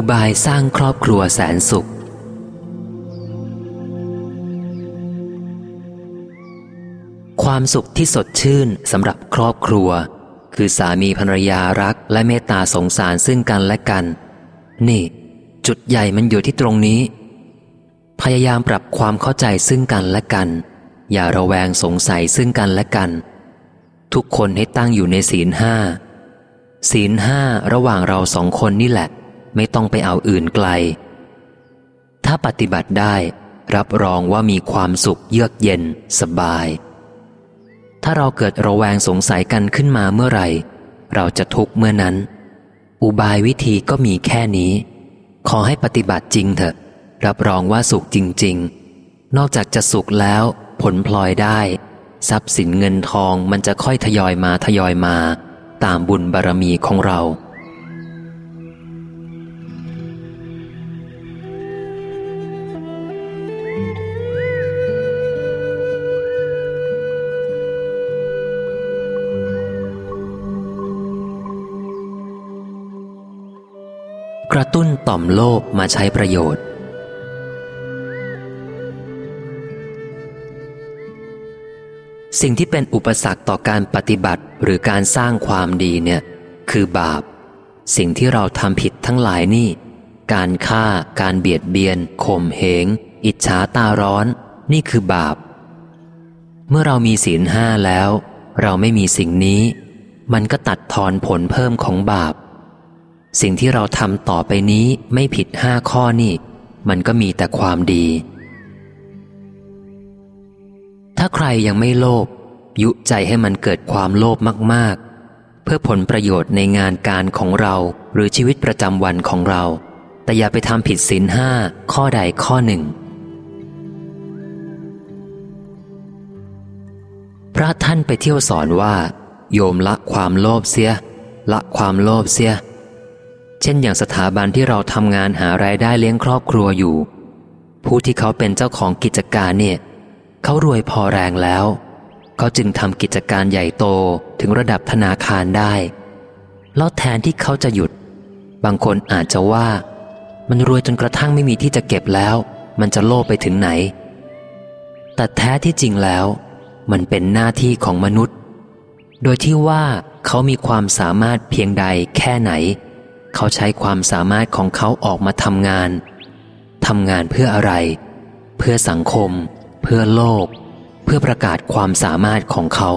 อุบายสร้างครอบครัวแสนสุข ความสุขที่สดชื่นสำหรับครอบครัว คือสามีภรรยารักและเมตตาสงสารซึ่งกันและกัน นี่ จุดใหญ่มันอยู่ที่ตรงนี้ พยายามปรับความเข้าใจซึ่งกันและกัน อย่าระแวงสงสัยซึ่งกันและกัน ทุกคนให้ตั้งอยู่ในศีลห้าศีลห้าระหว่างเราสองคนนี่แหละ ไม่ต้องไปเอาอื่นไกล ถ้าปฏิบัติได้ รับรองว่ามีความสุขเยือกเย็นสบาย ถ้าเราเกิดระแวงสงสัยกันขึ้นมาเมื่อไหร่ เราจะทุกข์เมื่อนั้น อุบายวิธีก็มีแค่นี้ ขอให้ปฏิบัติจริงเถอะ รับรองว่าสุขจริง ๆ นอกจากจะสุขแล้ว ผลพลอยได้ ทรัพย์สินเงินทองมันจะค่อยทยอยมาทยอยมา ตามบุญบารรมีของเรา กระตุ้นต่อมโลภมาใช้ประโยชน์ สิ่งที่เป็นอุปสรรคต่อการปฏิบัติหรือการสร้างความดีเนี่ย คือบาป สิ่งที่เราทำผิดทั้งหลายนี่ การฆ่า การเบียดเบียน ข่มเหง อิจฉาตาร้อน นี่คือบาป เมื่อเรามีศีลห้าแล้ว เราไม่มีสิ่งนี้ มันก็ตัดทอนผลเพิ่มของบาป สิ่งที่เราทำต่อไปนี้ไม่ผิดห้าข้อนี่ มันก็มีแต่ความดี ถ้าใครยังไม่โลภยุใจให้มันเกิดความโลภมาก ๆ เพื่อผลประโยชน์ในงานการของเราหรือชีวิตประจำวันของเรา แต่อย่าไปทำผิดศีลห้าข้อใดข้อหนึ่ง พระท่านไปเที่ยวสอนว่า โยมละความโลภเสีย ละความโลภเสีย เช่นอย่างสถาบันที่เราทำงานหารายได้เลี้ยงครอบครัวอยู่ ผู้ที่เขาเป็นเจ้าของกิจการเนี่ย เขารวยพอแรงแล้ว เขาจึงทำกิจการใหญ่โตถึงระดับธนาคารได้ แล้วแทนที่เขาจะหยุด บางคนอาจจะว่า มันรวยจนกระทั่งไม่มีที่จะเก็บแล้ว มันจะโลภไปถึงไหน แต่แท้ที่จริงแล้ว มันเป็นหน้าที่ของมนุษย์ โดยที่ว่าเขามีความสามารถเพียงใดแค่ไหน เขาใช้ความสามารถของเขาออกมาทำงานทำงานเพื่ออะไร เพื่อสังคม เพื่อโลก เพื่อประกาศความสามารถของเขา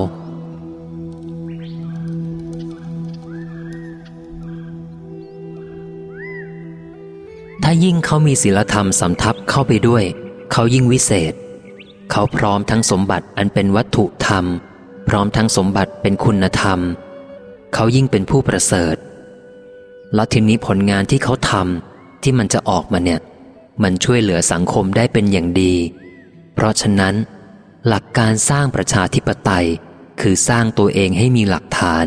ถ้ายิ่งเขามีศีลธรรมสำทับเข้าไปด้วย เขายิ่งวิเศษ เขาพร้อมทั้งสมบัติอันเป็นวัตถุธรรม พร้อมทั้งสมบัติเป็นคุณธรรม เขายิ่งเป็นผู้ประเสริฐ แล้วทีนี้ผลงานที่เขาทำที่มันจะออกมาเนี่ย มันช่วยเหลือสังคมได้เป็นอย่างดี เพราะฉะนั้น หลักการสร้างประชาธิปไตย คือสร้างตัวเองให้มีหลักฐาน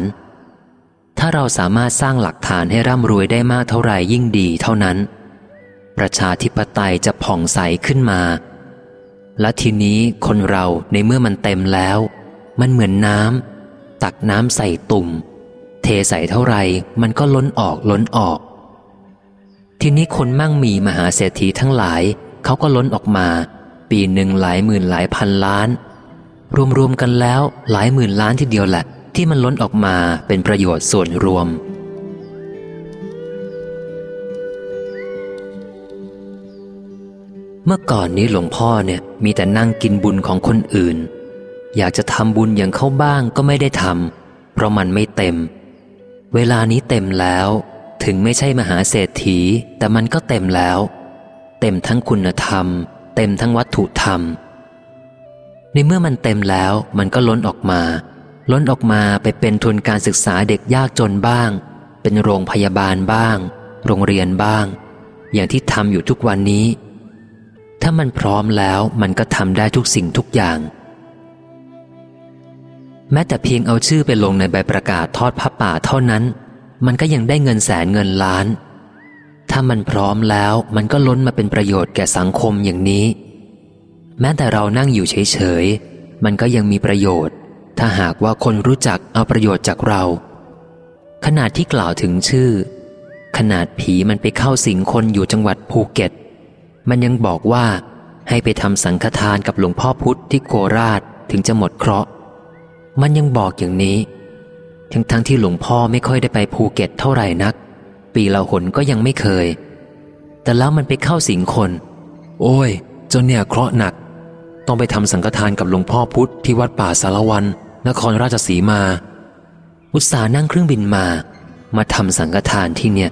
ถ้าเราสามารถสร้างหลักฐานให้ร่ำรวยได้มากเท่าไหร่ยิ่งดีเท่านั้น ประชาธิปไตยจะผ่องใสขึ้นมา และทีนี้คนเราในเมื่อมันเต็มแล้ว มันเหมือนน้ำตักน้ำใส่ตุ่ม เทใส่เท่าไรมันก็ล้นออกล้นออก ทีนี้คนมั่งมีมหาเศรษฐีทั้งหลาย เขาก็ล้นออกมา ปีหนึ่งหลายหมื่นหลายพันล้าน รวมๆกันแล้วหลายหมื่นล้านทีเดียวแหละ ที่มันล้นออกมาเป็นประโยชน์ส่วนรวมเมื่อก่อนนี้หลวงพ่อเนี่ยมีแต่นั่งกินบุญของคนอื่น อยากจะทำบุญอย่างเขาบ้างก็ไม่ได้ทำเพราะมันไม่เต็ม เวลานี้เต็มแล้ว ถึงไม่ใช่มหาเศรษฐี แต่มันก็เต็มแล้ว เต็มทั้งคุณธรรม เต็มทั้งวัตถุธรรม ในเมื่อมันเต็มแล้วมันก็ล้นออกมา ล้นออกมาไปเป็นทุนการศึกษาเด็กยากจนบ้าง เป็นโรงพยาบาลบ้าง โรงเรียนบ้าง อย่างที่ทำอยู่ทุกวันนี้ ถ้ามันพร้อมแล้วมันก็ทำได้ทุกสิ่งทุกอย่าง แม้แต่เพียงเอาชื่อไปลงในใบประกาศทอดผ้าป่าเท่านั้น มันก็ยังได้เงินแสนเงินล้าน ถ้ามันพร้อมแล้วมันก็ล้นมาเป็นประโยชน์แก่สังคมอย่างนี้ แม้แต่เรานั่งอยู่เฉยๆ มันก็ยังมีประโยชน์ ถ้าหากว่าคนรู้จักเอาประโยชน์จากเรา ขนาดที่กล่าวถึงชื่อ ขนาดผีมันไปเข้าสิงคนอยู่จังหวัดภูเก็ต มันยังบอกว่าให้ไปทำสังฆทานกับหลวงพ่อพุธที่โคราชถึงจะหมดเคราะห์ มันยังบอกอย่างนี้ ทั้งทั้งที่หลวงพ่อไม่ค่อยได้ไปภูเก็ตเท่าไหร่นัก ปีละหนก็ยังไม่เคย แต่แล้วมันไปเข้าสิงคน โอ้ยจนเนี่ยเคราะห์หนัก ต้องไปทำสังฆทานกับหลวงพ่อพุธที่วัดป่าสารวัน นครราชสีมา อุตส่าห์นั่งเครื่องบินมา มาทำสังฆทานที่เนี่ย